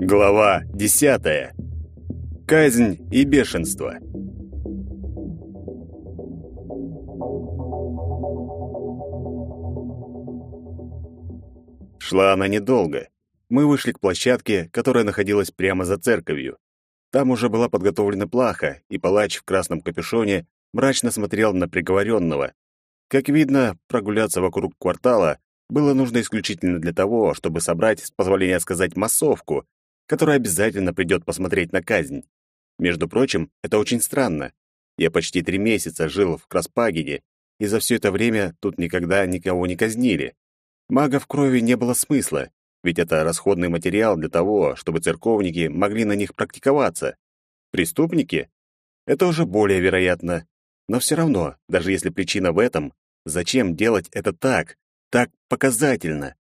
Глава десятая. Казнь и бешенство. Шла она недолго. Мы вышли к площадке, которая находилась прямо за церковью. Там уже была подготовлена плаха, и палач в красном капюшоне мрачно смотрел на приговоренного. Как видно, прогуляться вокруг квартала было нужно исключительно для того, чтобы собрать, с позволения сказать, массовку, которая обязательно придет посмотреть на казнь. Между прочим, это очень странно. Я почти три месяца жил в Краспагине, и за все это время тут никогда никого не казнили. Мага в крови не было смысла, ведь это расходный материал для того, чтобы церковники могли на них практиковаться. Преступники? Это уже более вероятно. Но все равно, даже если причина в этом, зачем делать это так, так показательно?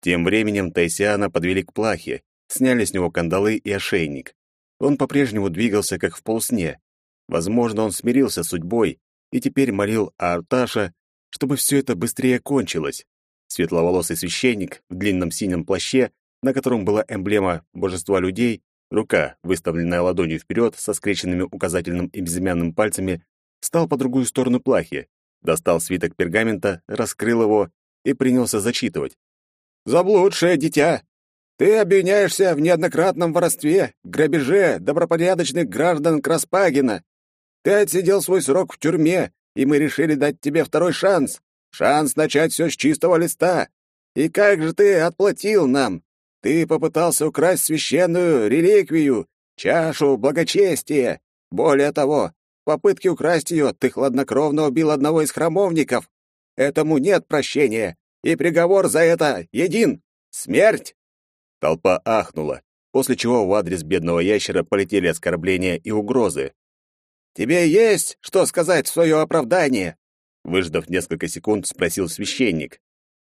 Тем временем Тайсиана подвели к плахе, сняли с него кандалы и ошейник. Он по-прежнему двигался, как в полусне. Возможно, он смирился с судьбой и теперь молил Арташа, чтобы все это быстрее кончилось. Светловолосый священник в длинном синем плаще, на котором была эмблема божества людей, рука, выставленная ладонью вперед со скрещенными указательным и безымянным пальцами, встал по другую сторону плахи, достал свиток пергамента, раскрыл его и принялся зачитывать. «Заблудшее дитя! Ты обвиняешься в неоднократном воровстве, грабеже добропорядочных граждан Краспагина. Ты отсидел свой срок в тюрьме, и мы решили дать тебе второй шанс. Шанс начать все с чистого листа. И как же ты отплатил нам? Ты попытался украсть священную реликвию, чашу благочестия. Более того, попытке украсть ее ты хладнокровно убил одного из храмовников. Этому нет прощения, и приговор за это един — смерть!» Толпа ахнула, после чего в адрес бедного ящера полетели оскорбления и угрозы. «Тебе есть что сказать в свое оправдание?» Выждав несколько секунд, спросил священник.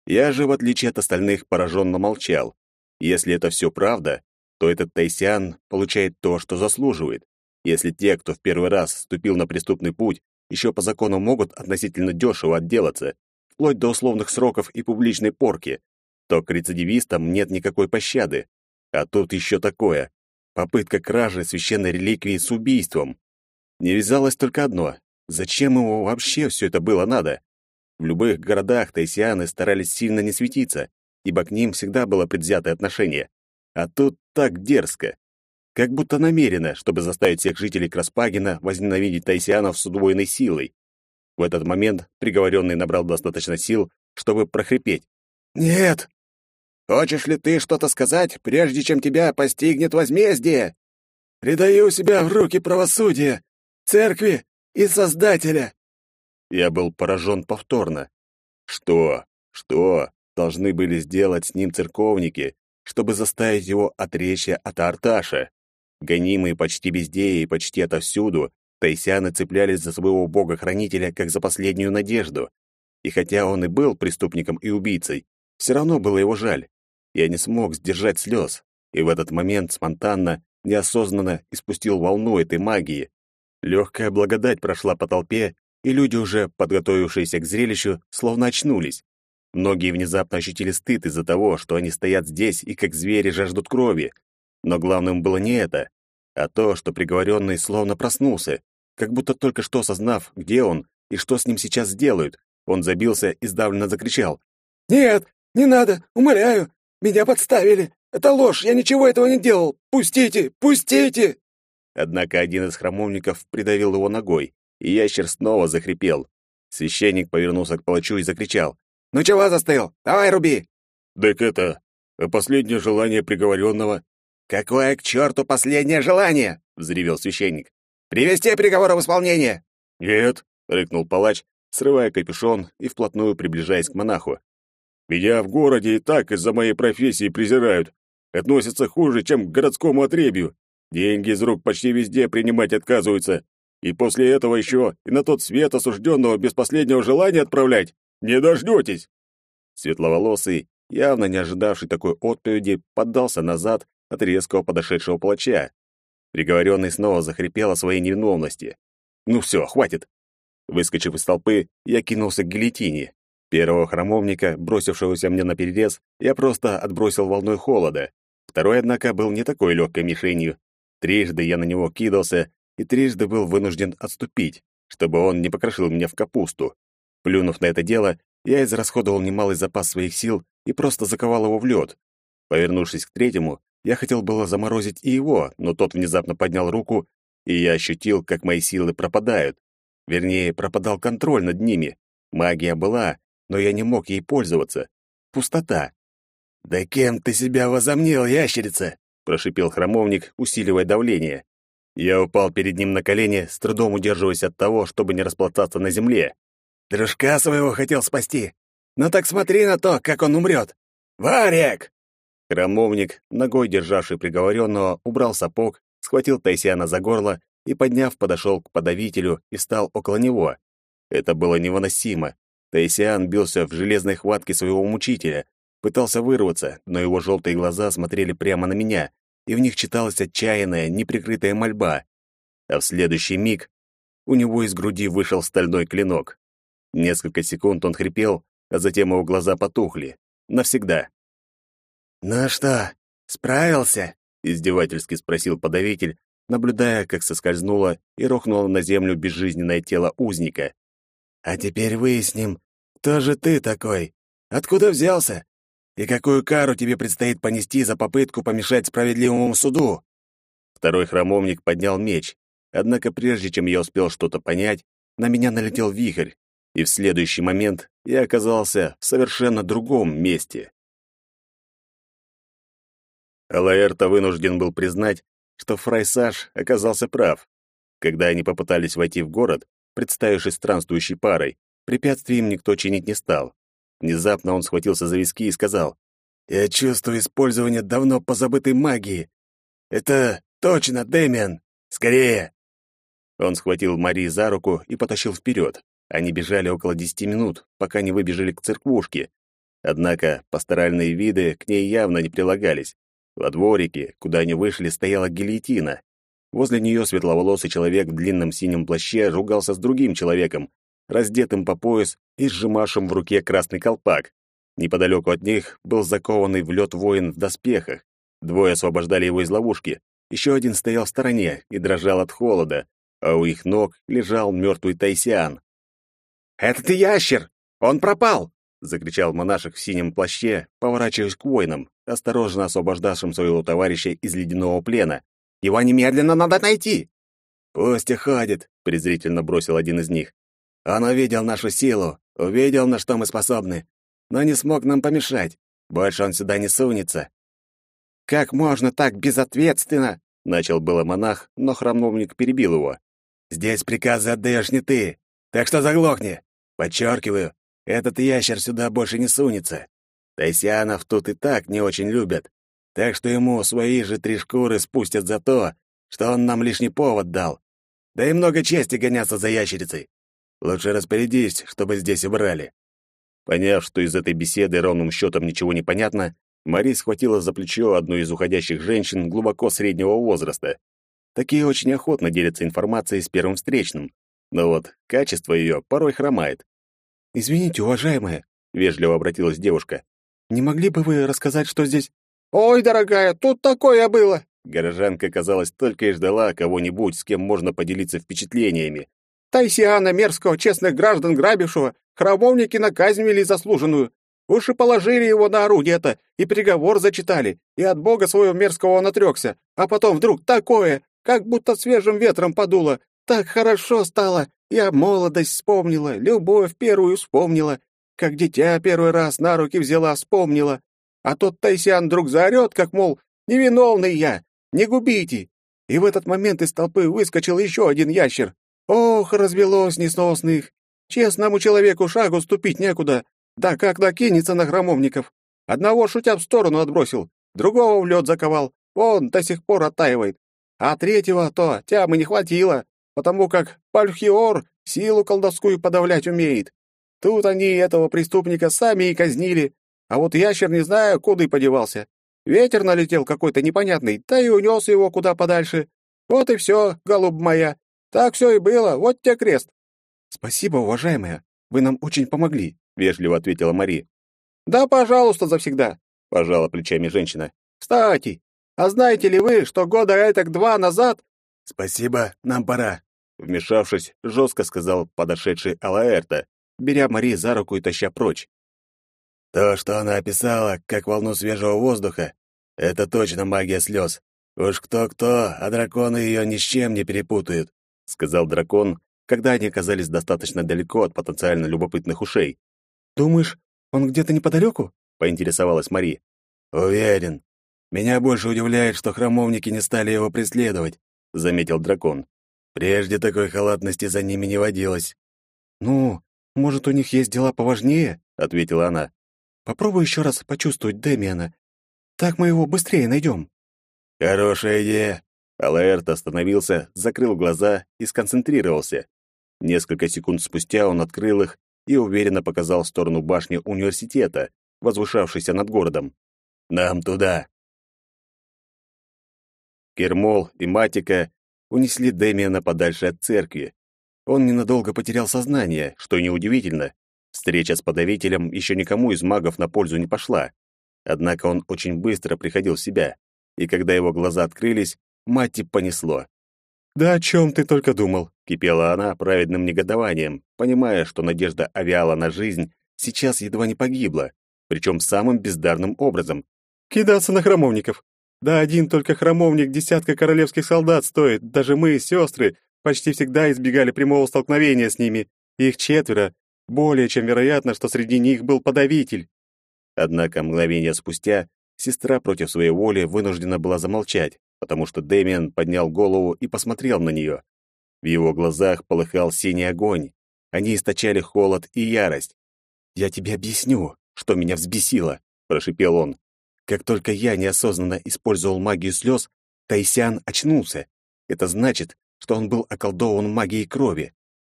Я же, в отличие от остальных, пораженно молчал. Если это все правда, то этот Тайсиан получает то, что заслуживает. Если те, кто в первый раз вступил на преступный путь, еще по закону могут относительно дешево отделаться, вплоть до условных сроков и публичной порки, то к рецидивистам нет никакой пощады. А тут еще такое. Попытка кражи священной реликвии с убийством. Не вязалось только одно. Зачем ему вообще все это было надо? В любых городах тайсианы старались сильно не светиться, ибо к ним всегда было предвзятое отношение. А тут так дерзко. Как будто намеренно, чтобы заставить всех жителей Краспагина возненавидеть тайсианов с удвоенной силой. В этот момент приговоренный набрал достаточно сил, чтобы прохрипеть. «Нет!» «Хочешь ли ты что-то сказать, прежде чем тебя постигнет возмездие?» «Предаю себя в руки правосудия, церкви и Создателя!» Я был поражен повторно. Что, что должны были сделать с ним церковники, чтобы заставить его отречься от Арташа? Гонимые почти везде и почти отовсюду, тайсяны цеплялись за своего бога-хранителя как за последнюю надежду. И хотя он и был преступником и убийцей, все равно было его жаль. Я не смог сдержать слез, и в этот момент спонтанно, неосознанно испустил волну этой магии, Легкая благодать прошла по толпе, и люди, уже подготовившиеся к зрелищу, словно очнулись. Многие внезапно ощутили стыд из-за того, что они стоят здесь и как звери жаждут крови. Но главным было не это, а то, что приговоренный словно проснулся, как будто только что осознав, где он и что с ним сейчас сделают. Он забился и сдавленно закричал. «Нет, не надо, умоляю! Меня подставили! Это ложь, я ничего этого не делал! Пустите, пустите!» Однако один из храмовников придавил его ногой, и ящер снова захрипел. Священник повернулся к палачу и закричал. «Ну чего застыл? Давай руби!» «Так это... последнее желание приговоренного». «Какое к черту последнее желание?» — взревел священник. «Привести приговор в исполнение!» «Нет!» — рыкнул палач, срывая капюшон и вплотную приближаясь к монаху. «Меня в городе и так из-за моей профессии презирают. Относятся хуже, чем к городскому отребью. Деньги из рук почти везде принимать отказываются. И после этого еще и на тот свет осужденного без последнего желания отправлять. Не дождетесь!» Светловолосый, явно не ожидавший такой отповеди, поддался назад от резкого подошедшего палача. Приговоренный снова захрипел о своей невиновности. «Ну все, хватит!» Выскочив из толпы, я кинулся к гильотине. Первого храмовника, бросившегося мне на перерез, я просто отбросил волной холода. Второй, однако, был не такой легкой мишенью. Трижды я на него кидался, и трижды был вынужден отступить, чтобы он не покрошил меня в капусту. Плюнув на это дело, я израсходовал немалый запас своих сил и просто заковал его в лед. Повернувшись к третьему, я хотел было заморозить и его, но тот внезапно поднял руку, и я ощутил, как мои силы пропадают. Вернее, пропадал контроль над ними. Магия была, но я не мог ей пользоваться. Пустота. «Да кем ты себя возомнил, ящерица?» — прошипел храмовник, усиливая давление. Я упал перед ним на колени, с трудом удерживаясь от того, чтобы не распластаться на земле. «Дружка своего хотел спасти. Ну так смотри на то, как он умрет. Варек!» Храмовник, ногой державший приговоренного, убрал сапог, схватил Тайсиана за горло и, подняв, подошел к подавителю и встал около него. Это было невыносимо. Таисиан бился в железной хватке своего мучителя, пытался вырваться, но его желтые глаза смотрели прямо на меня, и в них читалась отчаянная, неприкрытая мольба. А в следующий миг у него из груди вышел стальной клинок. Несколько секунд он хрипел, а затем его глаза потухли. Навсегда. «Ну что, справился?» — издевательски спросил подавитель, наблюдая, как соскользнуло и рухнуло на землю безжизненное тело узника. «А теперь выясним, кто же ты такой? Откуда взялся? И какую кару тебе предстоит понести за попытку помешать справедливому суду?» Второй храмовник поднял меч, однако прежде чем я успел что-то понять, на меня налетел вихрь, и в следующий момент я оказался в совершенно другом месте. Алаэрта вынужден был признать, что Фрайсаж оказался прав. Когда они попытались войти в город, представившись странствующей парой, препятствий им никто чинить не стал. Внезапно он схватился за виски и сказал, «Я чувствую использование давно позабытой магии. Это точно, Дэмиан! Скорее!» Он схватил Мари за руку и потащил вперед. Они бежали около десяти минут, пока не выбежали к церквушке. Однако пасторальные виды к ней явно не прилагались. Во дворике, куда они вышли, стояла гильотина. Возле нее светловолосый человек в длинном синем плаще ругался с другим человеком, раздетым по пояс и сжимавшим в руке красный колпак. Неподалеку от них был закованный в лед воин в доспехах. Двое освобождали его из ловушки. Еще один стоял в стороне и дрожал от холода, а у их ног лежал мертвый тайсиан. «Это ты ящер! Он пропал!» — закричал монашек в синем плаще, поворачиваясь к воинам осторожно освобождавшим своего товарища из ледяного плена. «Его немедленно надо найти!» «Пусть уходит», — презрительно бросил один из них. «Он увидел нашу силу, увидел, на что мы способны, но не смог нам помешать. Больше он сюда не сунется». «Как можно так безответственно?» — начал было монах, но храмовник перебил его. «Здесь приказы отдаешь не ты, так что заглохни. Подчеркиваю, этот ящер сюда больше не сунется. Тайсианов тут и так не очень любят, так что ему свои же три шкуры спустят за то, что он нам лишний повод дал. Да и много чести гоняться за ящерицей. Лучше распорядись, чтобы здесь убрали». Поняв, что из этой беседы ровным счетом ничего не понятно, Мари схватила за плечо одну из уходящих женщин глубоко среднего возраста. Такие очень охотно делятся информацией с первым встречным, но вот качество ее порой хромает. «Извините, уважаемая», — вежливо обратилась девушка, не могли бы вы рассказать, что здесь...» «Ой, дорогая, тут такое было!» Горожанка, казалось, только и ждала кого-нибудь, с кем можно поделиться впечатлениями. «Тайсиана мерзкого, честных граждан грабившего, храмовники на казнь вели заслуженную. Уж и положили его на орудие-то, и приговор зачитали, и от бога своего мерзкого он отрекся. А потом вдруг такое, как будто свежим ветром подуло. Так хорошо стало. Я молодость вспомнила, любовь первую вспомнила, как дитя первый раз на руки взяла, вспомнила. А тот Тайсян вдруг заорет, как, мол, невиновный я, не губите. И в этот момент из толпы выскочил еще один ящер. Ох, развелось несносных. Честному человеку шагу ступить некуда. Да как накинется на храмовников. Одного шутя в сторону отбросил, другого в лед заковал. Он до сих пор оттаивает. А третьего то тямы не хватило, потому как Пальхиор силу колдовскую подавлять умеет. Тут они этого преступника сами и казнили. А вот ящер не знаю, куда и подевался. Ветер налетел какой-то непонятный, да и унес его куда подальше. Вот и все, голубь моя. Так все и было, вот тебе крест. «Спасибо, уважаемая. Вы нам очень помогли», — вежливо ответила Мари. «Да, пожалуйста, завсегда», — пожала плечами женщина. «Кстати, а знаете ли вы, что года этак два назад...» «Спасибо, нам пора», — вмешавшись, жестко сказал подошедший Алаэрта, беря Мари за руку и таща прочь. «То, что она описала, как волну свежего воздуха, это точно магия слез. Уж кто-кто, а драконы ее ни с чем не перепутают», — сказал дракон, когда они оказались достаточно далеко от потенциально любопытных ушей. «Думаешь, он где-то неподалеку?» — поинтересовалась Мари. «Уверен. Меня больше удивляет, что храмовники не стали его преследовать», — заметил дракон. «Прежде такой халатности за ними не водилось». «Ну, может, у них есть дела поважнее?» — ответила она. «Попробуй еще раз почувствовать Демиана. Так мы его быстрее найдем». «Хорошая идея». Алаэрт остановился, закрыл глаза и сконцентрировался. Несколько секунд спустя он открыл их и уверенно показал в сторону башни университета, возвышавшейся над городом. «Нам туда!» Кермол и Матика унесли Демиана подальше от церкви. Он ненадолго потерял сознание, что неудивительно. Встреча с подавителем еще никому из магов на пользу не пошла. Однако он очень быстро приходил в себя, и когда его глаза открылись, Матти понесло. «Да о чем ты только думал?» — кипела она праведным негодованием, понимая, что надежда авиала на жизнь сейчас едва не погибла, причем самым бездарным образом. «Кидаться на храмовников. Да один только храмовник десятка королевских солдат стоит. Даже мы, сестры, почти всегда избегали прямого столкновения с ними. Их четверо. Более чем вероятно, что среди них был подавитель». Однако мгновение спустя сестра против своей воли вынуждена была замолчать, потому что Дэмиан поднял голову и посмотрел на нее. В его глазах полыхал синий огонь. Они источали холод и ярость. «Я тебе объясню, что меня взбесило», — прошипел он. «Как только я неосознанно использовал магию слез, Тайсян очнулся. Это значит, что он был околдован магией крови.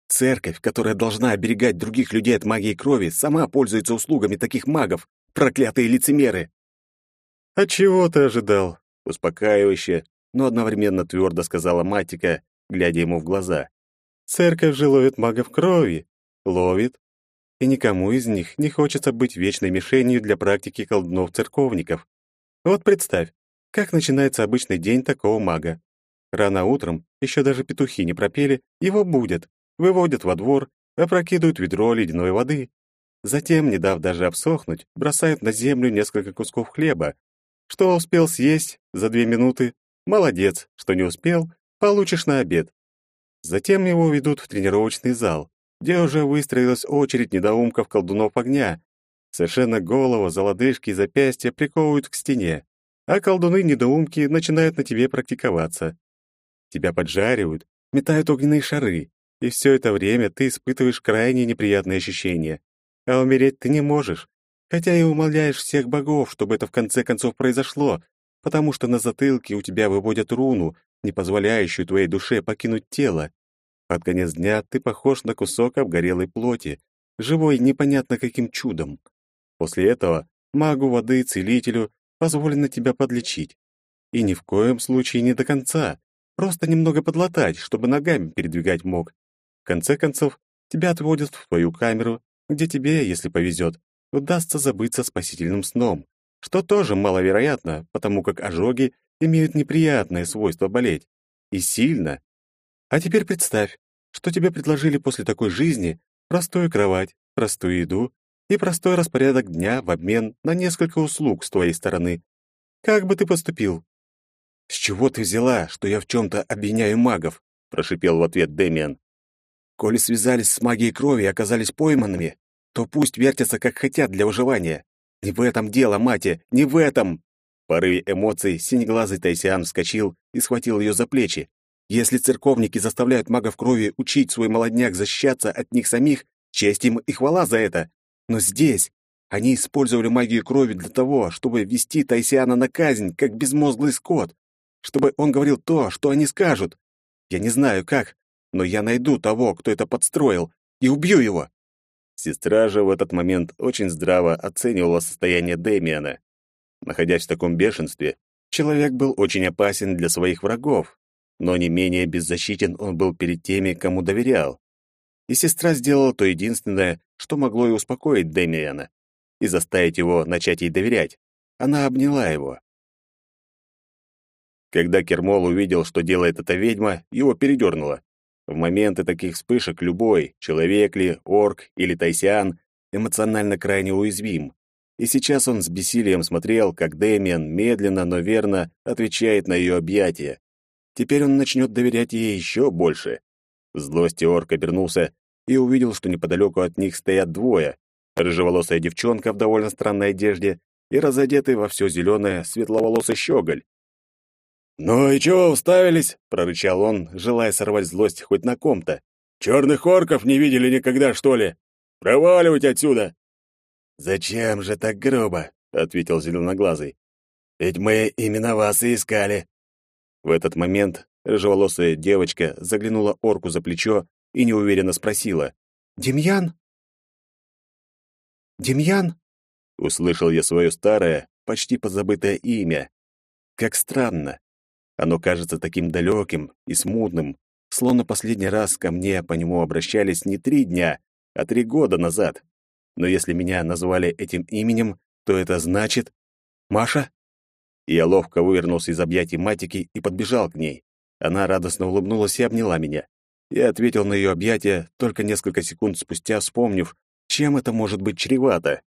Церковь, которая должна оберегать других людей от магии крови, сама пользуется услугами таких магов, проклятые лицемеры. «А чего ты ожидал?» успокаивающе, но одновременно твердо сказала Матика, глядя ему в глаза. «Церковь же ловит магов крови. Ловит. И никому из них не хочется быть вечной мишенью для практики колдунов-церковников. Вот представь, как начинается обычный день такого мага. Рано утром, еще даже петухи не пропели, его будят, выводят во двор, опрокидывают ведро ледяной воды. Затем, не дав даже обсохнуть, бросают на землю несколько кусков хлеба, что успел съесть за две минуты? Молодец. Что не успел? Получишь на обед. Затем его ведут в тренировочный зал, где уже выстроилась очередь недоумков-колдунов огня. Совершенно голову, за лодыжки и запястья приковывают к стене, а колдуны-недоумки начинают на тебе практиковаться. Тебя поджаривают, метают огненные шары, и все это время ты испытываешь крайне неприятные ощущения. А умереть ты не можешь, хотя и умоляешь всех богов, чтобы это в конце концов произошло, потому что на затылке у тебя выводят руну, не позволяющую твоей душе покинуть тело. Под конец дня ты похож на кусок обгорелой плоти, живой непонятно каким чудом. После этого магу воды, целителю, позволено тебя подлечить. И ни в коем случае не до конца, просто немного подлатать, чтобы ногами передвигать мог. В конце концов, тебя отводят в твою камеру, где тебе, если повезет, удастся забыться спасительным сном, что тоже маловероятно, потому как ожоги имеют неприятное свойство болеть. И сильно. А теперь представь, что тебе предложили после такой жизни простую кровать, простую еду и простой распорядок дня в обмен на несколько услуг с твоей стороны. Как бы ты поступил? «С чего ты взяла, что я в чем-то обвиняю магов?» — прошипел в ответ Дэмиан. «Коли связались с магией крови и оказались пойманными, то пусть вертятся как хотят для выживания. Не в этом дело, мати, не в этом. В порыве эмоций синеглазый Тайсиан вскочил и схватил ее за плечи. Если церковники заставляют магов крови учить свой молодняк защищаться от них самих, честь им и хвала за это. Но здесь они использовали магию крови для того, чтобы вести Тайсиана на казнь, как безмозглый скот, чтобы он говорил то, что они скажут. Я не знаю как, но я найду того, кто это подстроил, и убью его. Сестра же в этот момент очень здраво оценивала состояние Дэмиана. Находясь в таком бешенстве, человек был очень опасен для своих врагов, но не менее беззащитен он был перед теми, кому доверял. И сестра сделала то единственное, что могло и успокоить Дэмиана, и заставить его начать ей доверять. Она обняла его. Когда Кермол увидел, что делает эта ведьма, его передернуло. В моменты таких вспышек любой, человек ли, орк или тайсиан, эмоционально крайне уязвим. И сейчас он с бессилием смотрел, как Дэмиан медленно, но верно отвечает на ее объятия. Теперь он начнет доверять ей еще больше. В злости орк обернулся и увидел, что неподалеку от них стоят двое. Рыжеволосая девчонка в довольно странной одежде и разодетый во все зеленое светловолосый щеголь. «Ну и чего уставились?» — прорычал он, желая сорвать злость хоть на ком-то. «Черных орков не видели никогда, что ли? Проваливайте отсюда!» «Зачем же так грубо?» — ответил зеленоглазый. «Ведь мы именно вас и искали». В этот момент рыжеволосая девочка заглянула орку за плечо и неуверенно спросила. «Демьян?» «Демьян?» — услышал я свое старое, почти позабытое имя. Как странно. Оно кажется таким далеким и смутным, словно последний раз ко мне по нему обращались не три дня, а три года назад. Но если меня назвали этим именем, то это значит... Маша? Я ловко вывернулся из объятий Матики и подбежал к ней. Она радостно улыбнулась и обняла меня. Я ответил на ее объятия, только несколько секунд спустя вспомнив, чем это может быть чревато.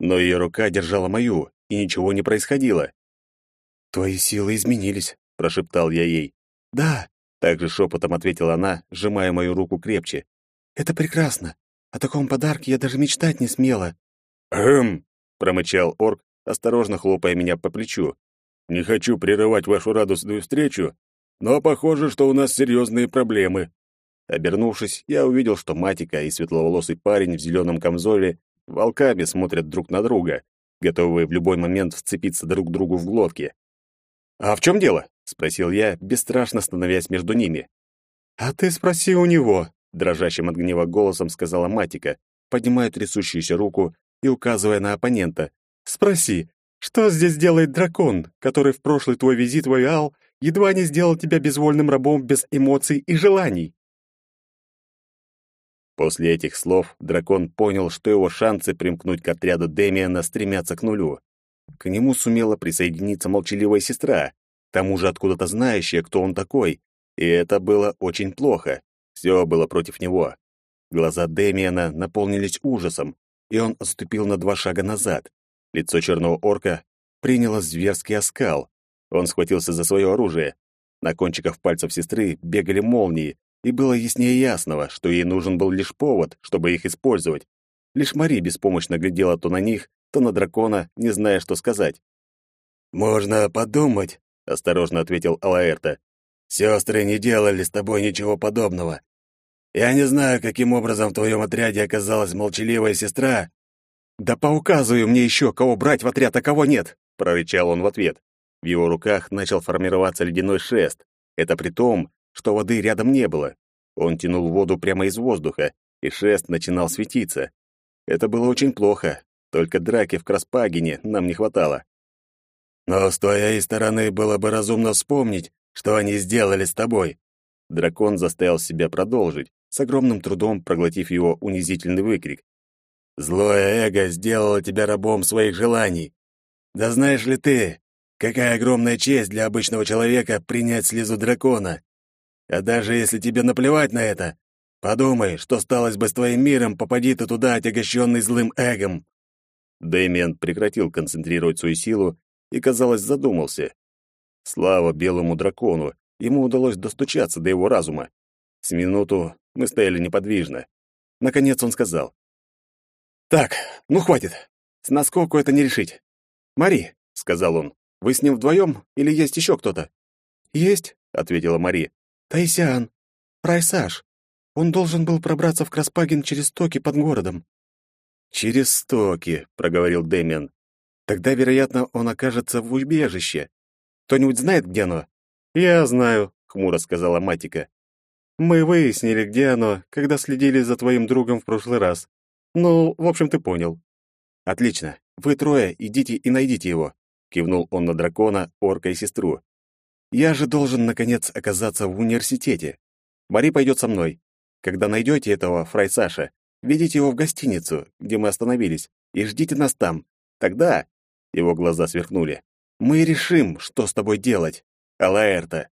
Но ее рука держала мою, и ничего не происходило. «Твои силы изменились», прошептал я ей. Да, также шепотом ответила она, сжимая мою руку крепче. Это прекрасно. О таком подарке я даже мечтать не смела. Эм, промычал орк, осторожно хлопая меня по плечу. Не хочу прерывать вашу радостную встречу, но похоже, что у нас серьезные проблемы. Обернувшись, я увидел, что Матика и светловолосый парень в зеленом камзоле волками смотрят друг на друга, готовые в любой момент вцепиться друг другу в глотки. «А в чем дело?» — спросил я, бесстрашно становясь между ними. «А ты спроси у него», — дрожащим от гнева голосом сказала Матика, поднимая трясущуюся руку и указывая на оппонента. «Спроси, что здесь делает дракон, который в прошлый твой визит в Айал едва не сделал тебя безвольным рабом без эмоций и желаний?» После этих слов дракон понял, что его шансы примкнуть к отряду Демиана стремятся к нулю. К нему сумела присоединиться молчаливая сестра, тому же откуда-то знающая, кто он такой. И это было очень плохо. Все было против него. Глаза Демиана наполнились ужасом, и он отступил на два шага назад. Лицо черного орка приняло зверский оскал. Он схватился за свое оружие. На кончиках пальцев сестры бегали молнии, и было яснее ясного, что ей нужен был лишь повод, чтобы их использовать. Лишь Мари беспомощно глядела то на них, то на дракона, не зная, что сказать. «Можно подумать, осторожно ответил Алаэрта. Сестры не делали с тобой ничего подобного. Я не знаю, каким образом в твоем отряде оказалась молчаливая сестра. Да поуказывай мне еще, кого брать в отряд, а кого нет, прорычал он в ответ. В его руках начал формироваться ледяной шест. Это при том, что воды рядом не было. Он тянул воду прямо из воздуха, и шест начинал светиться. Это было очень плохо. Только драки в Краспагине нам не хватало. Но с твоей стороны было бы разумно вспомнить, что они сделали с тобой. Дракон заставил себя продолжить, с огромным трудом проглотив его унизительный выкрик. Злое эго сделало тебя рабом своих желаний. Да знаешь ли ты, какая огромная честь для обычного человека принять слезу дракона? А даже если тебе наплевать на это, подумай, что сталось бы с твоим миром, попади ты туда, отягощенный злым эгом. Дэмиан прекратил концентрировать свою силу и, казалось, задумался. Слава белому дракону, ему удалось достучаться до его разума. С минуту мы стояли неподвижно. Наконец он сказал. «Так, ну хватит. С наскоку это не решить. Мари», — сказал он, — «вы с ним вдвоем или есть еще кто-то?» «Есть», — ответила Мари. «Таисиан. Прайсаж. Он должен был пробраться в Краспаген через токи под городом». «Через стоки», — проговорил Дэмиан. Тогда, вероятно, он окажется в убежище. Кто-нибудь знает, где оно? Я знаю, хмуро сказала Матика. Мы выяснили, где оно, когда следили за твоим другом в прошлый раз. Ну, в общем, ты понял. Отлично. Вы трое идите и найдите его, кивнул он на дракона, орка и сестру. Я же должен наконец оказаться в университете. Мари пойдет со мной. Когда найдете этого фрай Саша, ведите его в гостиницу, где мы остановились, и ждите нас там. Тогда...» Его глаза сверкнули. «Мы решим, что с тобой делать, Алаэрта».